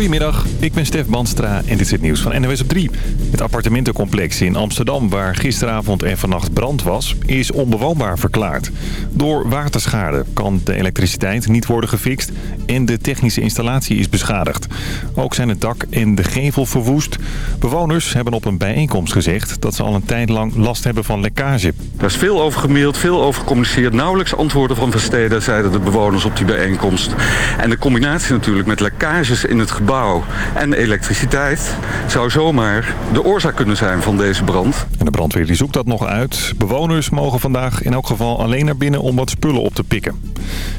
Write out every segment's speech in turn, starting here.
Goedemiddag, ik ben Stef Banstra en dit is het nieuws van NWS op 3. Het appartementencomplex in Amsterdam, waar gisteravond en vannacht brand was, is onbewoonbaar verklaard. Door waterschade kan de elektriciteit niet worden gefixt en de technische installatie is beschadigd. Ook zijn het dak en de gevel verwoest. Bewoners hebben op een bijeenkomst gezegd dat ze al een tijd lang last hebben van lekkage. Er is veel over gemaild, veel over gecommuniceerd. Nauwelijks antwoorden van Versteden, zeiden de bewoners op die bijeenkomst. En de combinatie natuurlijk met lekkages in het gebouw en elektriciteit... zou zomaar de oorzaak kunnen zijn van deze brand. En de brandweer die zoekt dat nog uit. Bewoners mogen vandaag in elk geval alleen naar binnen om wat spullen op te pikken.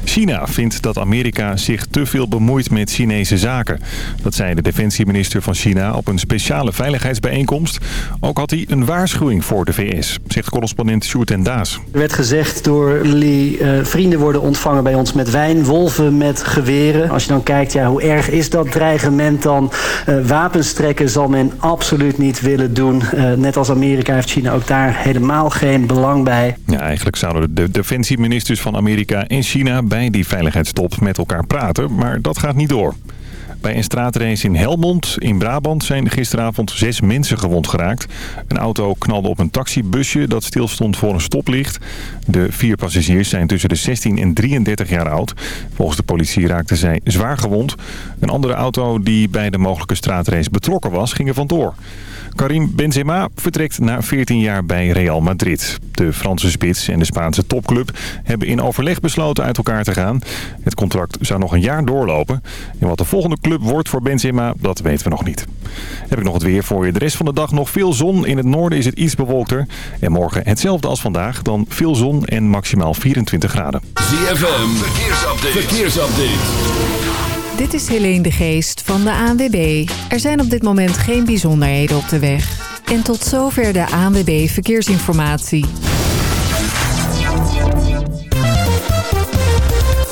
China vindt dat Amerika zich te veel bemoeit met Chinese zaken. Dat zei de defensieminister van China op een speciale veiligheidsbijeenkomst. Ook had hij een waarschuwing voor de VS, zegt correspondent Sjoerd en Daas. Er werd gezegd door Lee, uh, vrienden worden ontvangen bij ons met wijn, wolven met geweren. Als je dan kijkt, ja, hoe erg is dat dreigement dan? Uh, wapens trekken zal men absoluut niet willen doen. Uh, net als Amerika heeft China ook daar helemaal geen belang bij. Ja, eigenlijk zouden de defensieministers van Amerika en China bij die veiligheidstop met elkaar praten, maar dat gaat niet door. Bij een straatrace in Helmond in Brabant zijn gisteravond zes mensen gewond geraakt. Een auto knalde op een taxibusje dat stilstond voor een stoplicht. De vier passagiers zijn tussen de 16 en 33 jaar oud. Volgens de politie raakten zij zwaar gewond. Een andere auto die bij de mogelijke straatrace betrokken was, ging er vandoor. Karim Benzema vertrekt na 14 jaar bij Real Madrid. De Franse spits en de Spaanse topclub hebben in overleg besloten uit elkaar te gaan. Het contract zou nog een jaar doorlopen. En wat de volgende club wordt voor Benzema, dat weten we nog niet. Heb ik nog het weer voor je. De rest van de dag nog veel zon. In het noorden is het iets bewolkter. En morgen hetzelfde als vandaag. Dan veel zon en maximaal 24 graden. ZFM, verkeersupdate. verkeersupdate. Dit is Helene de Geest van de ANWB. Er zijn op dit moment geen bijzonderheden op de weg. En tot zover de ANWB Verkeersinformatie.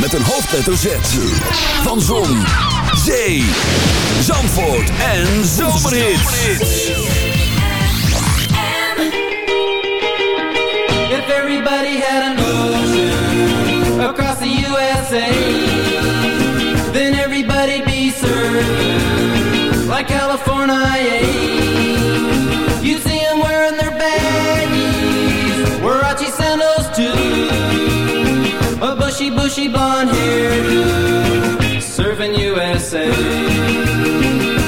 met een hoofdletter Z. Van Zon, Zee, Zandvoort en say.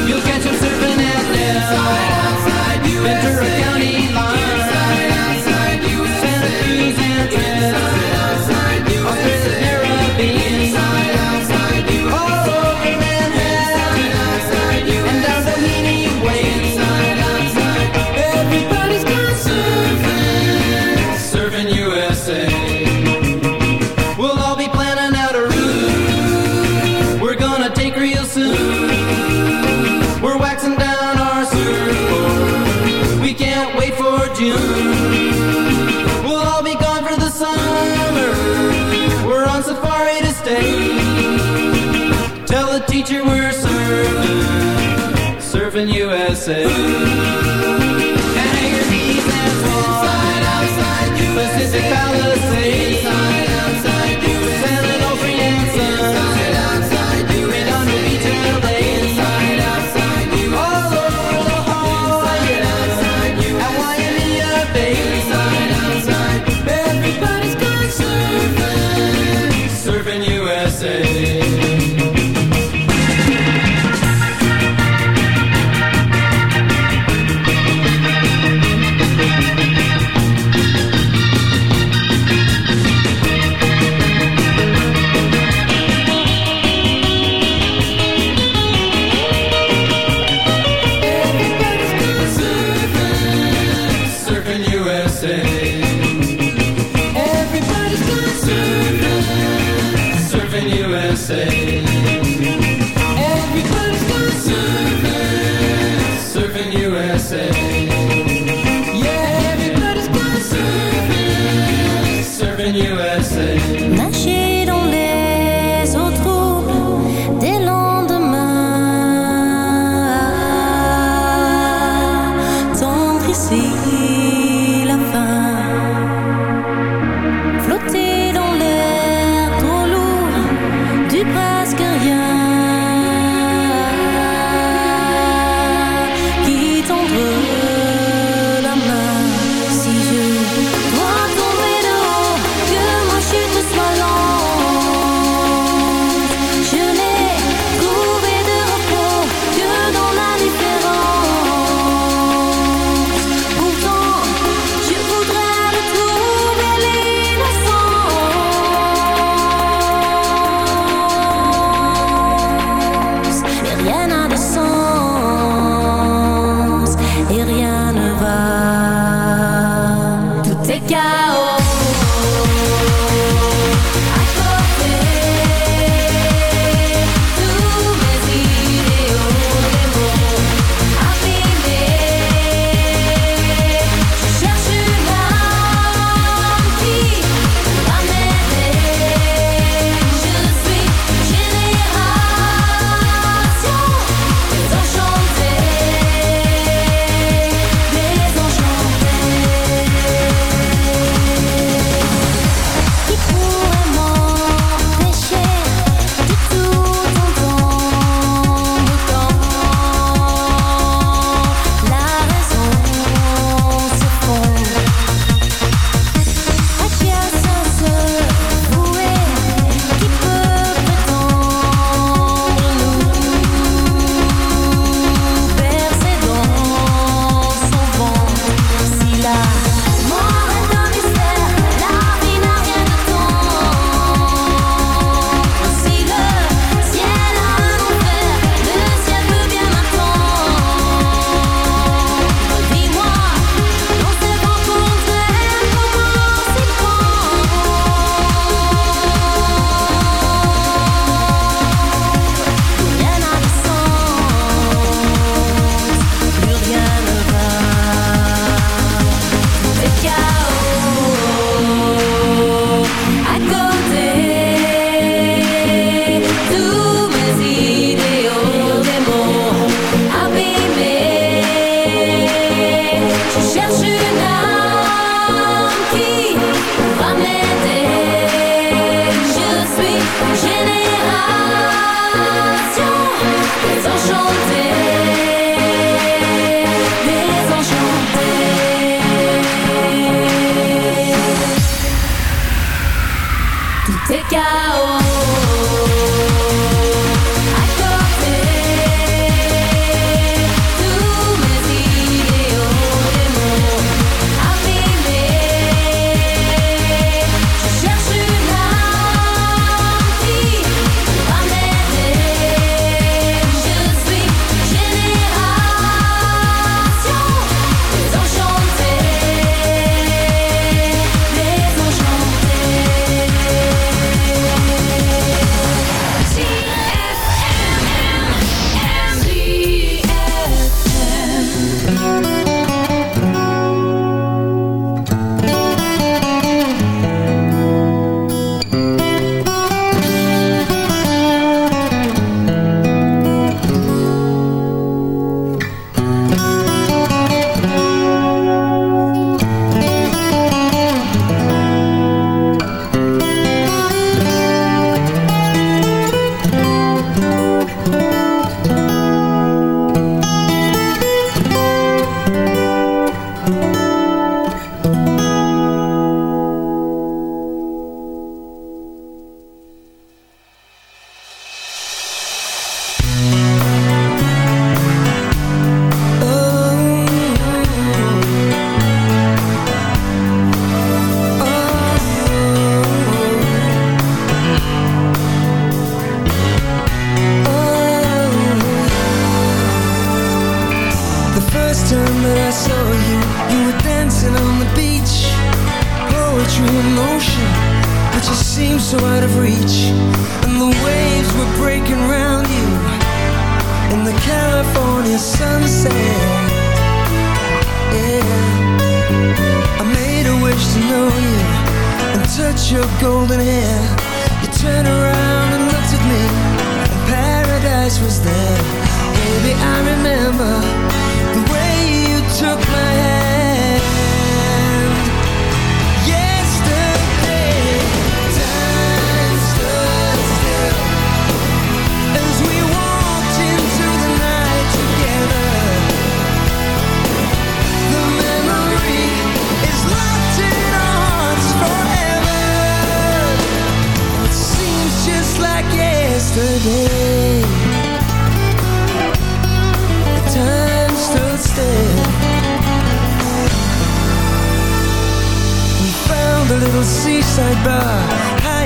You'll catch yourself in an outside, outside USA County você. see.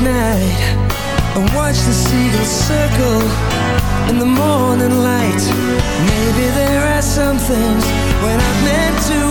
midnight And watch the seagulls circle in the morning light. Maybe there are some things when I'm meant to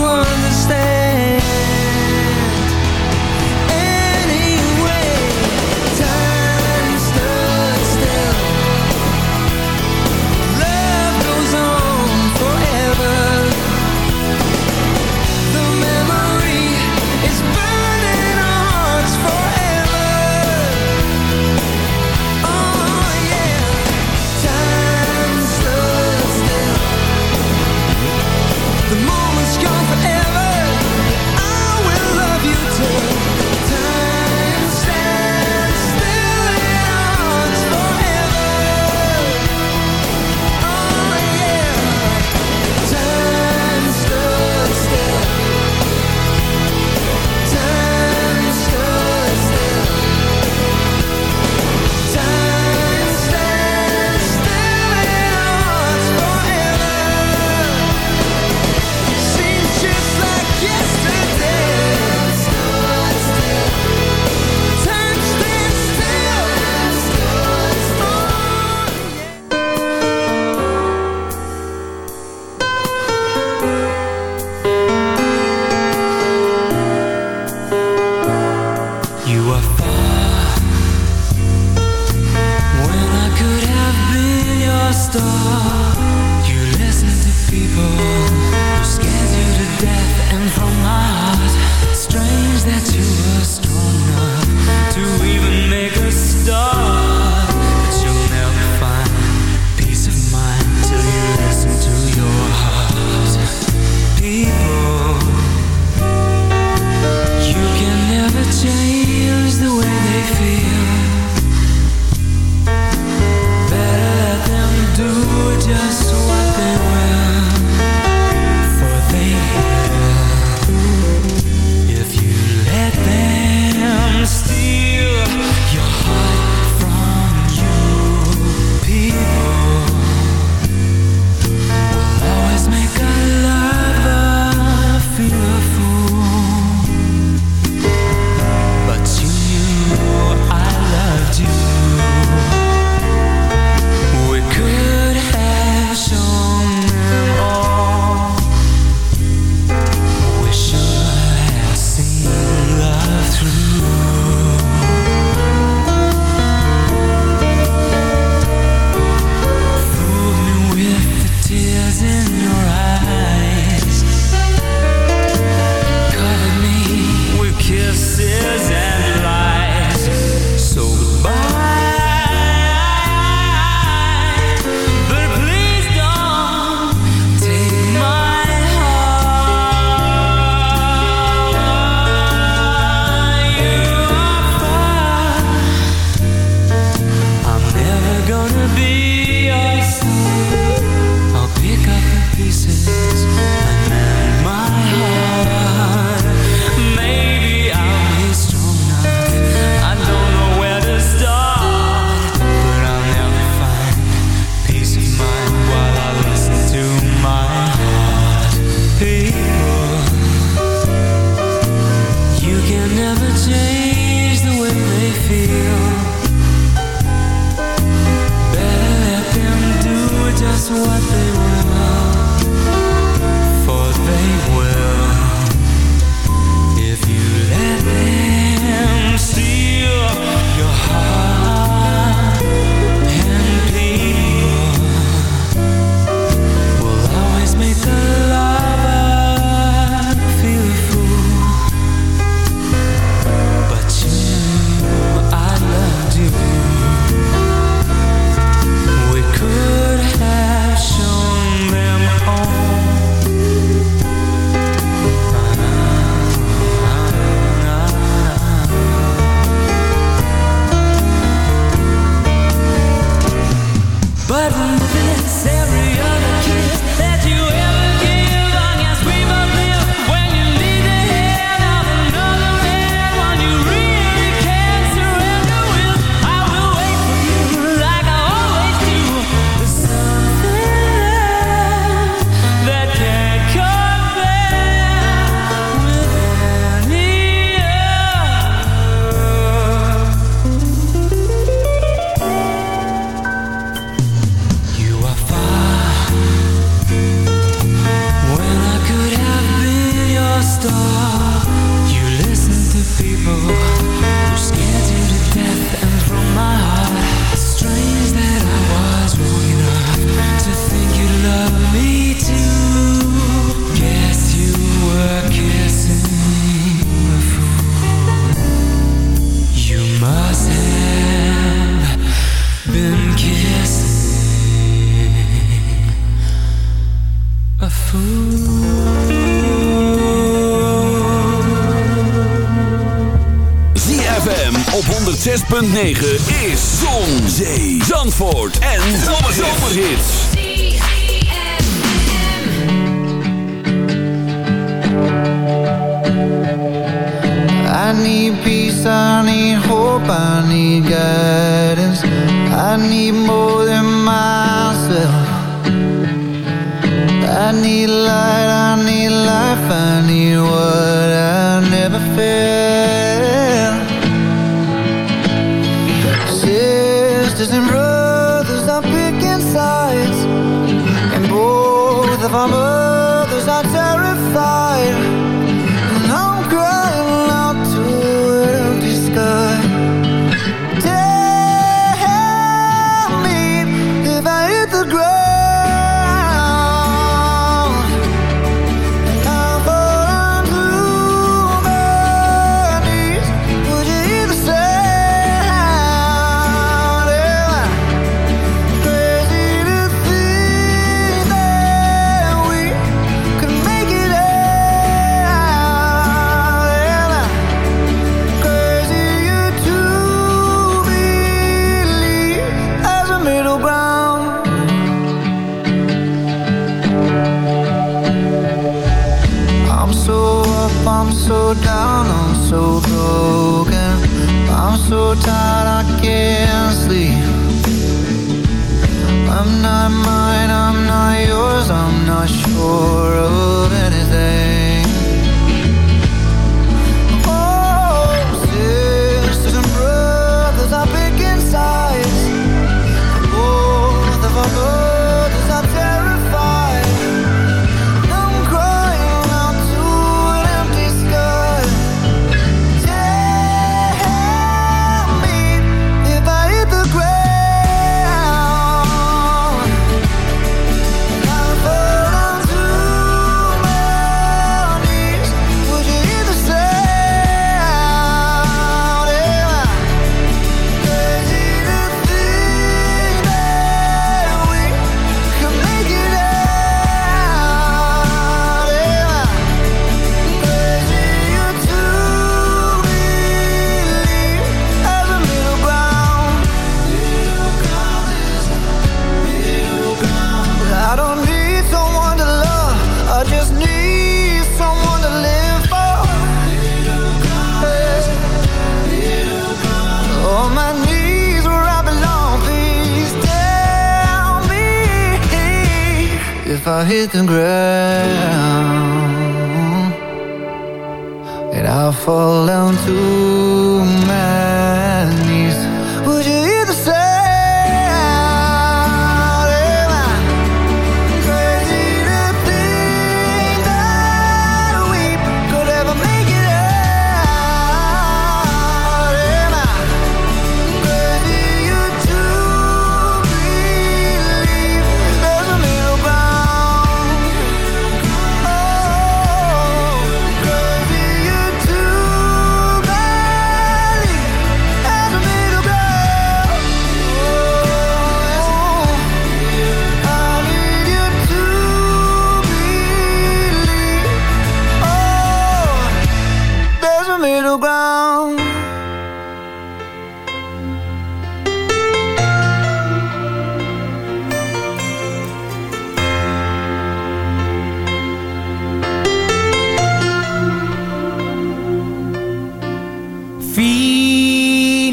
Negen is Zon, Zee, Zandvoort en Zomerhits. I need peace, I hope, I need guidance. I need more. I need. can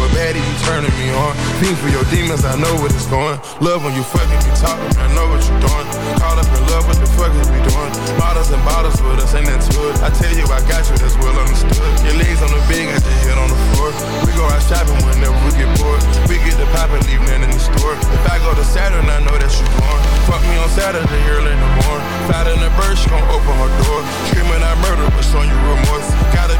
A baddie, you turning me on. Fiend for your demons, I know what it's going. Love when you fucking me talking, I know what you're doing. Call up in love, what the fuck is we doing? Bottles and bottles with us, ain't that to it. I tell you, I got you, that's well understood. Your legs on the bed, got your head on the floor. We go out shopping whenever we get bored. We get the pop and leave nothing in the store. If I go to Saturn, I know that you born. Fuck me on Saturday, early in the morning. Fat in the bird, she gon' open her door. Screaming I murder, but showing you remorse. Gotta be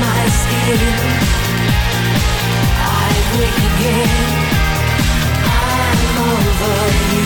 my skin. I wake again. I'm over you.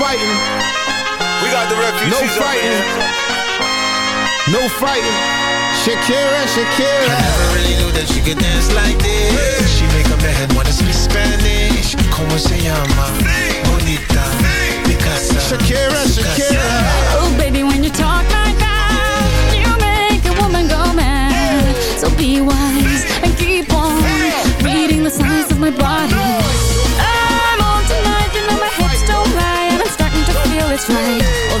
About the refugees No fighting. No fighting. Shakira, Shakira. I never really knew that she could dance like this. She make a man wanna speak Spanish. Como se llama? Bonita. Picasa. Shakira, Shakira. Oh, baby, when you talk like that, you make a woman go mad. So be wise and keep on reading the signs of my body. It's right. All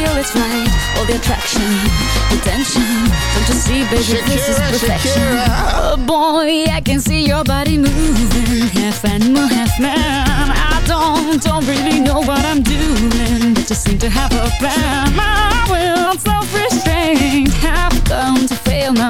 feel it's right. All the attraction, the tension. Don't you see, baby, this is Shakira, perfection. Shakira. Oh boy, I can see your body moving, half animal, half man. I don't, don't really know what I'm doing, but just seem to have a plan. My will, self-restraint, have come to fail now.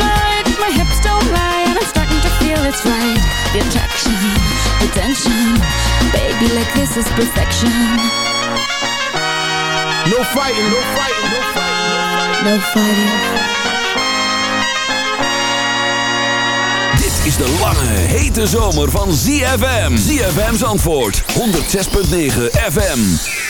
tonight, my hips don't lie, and I'm starting to feel it's right. The attraction, the tension, baby. Like this is perfection. No fighting, no fighting, no fighting. No fighting. Dit is de lange, hete zomer van ZFM. ZFM's antwoord, 106.9 FM.